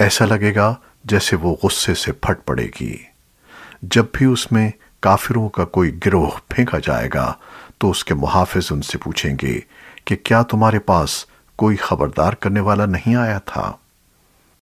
ایسا لگے گا جیسے وہ غصے سے پھٹ پڑے گی۔ جب بھی اس میں کافروں کا کوئی گروہ پھینکا جائے گا، تو اس کے محافظ ان سے پوچھیں گے کہ کیا تمہارے پاس کوئی خبردار کرنے والا نہیں آیا تھا؟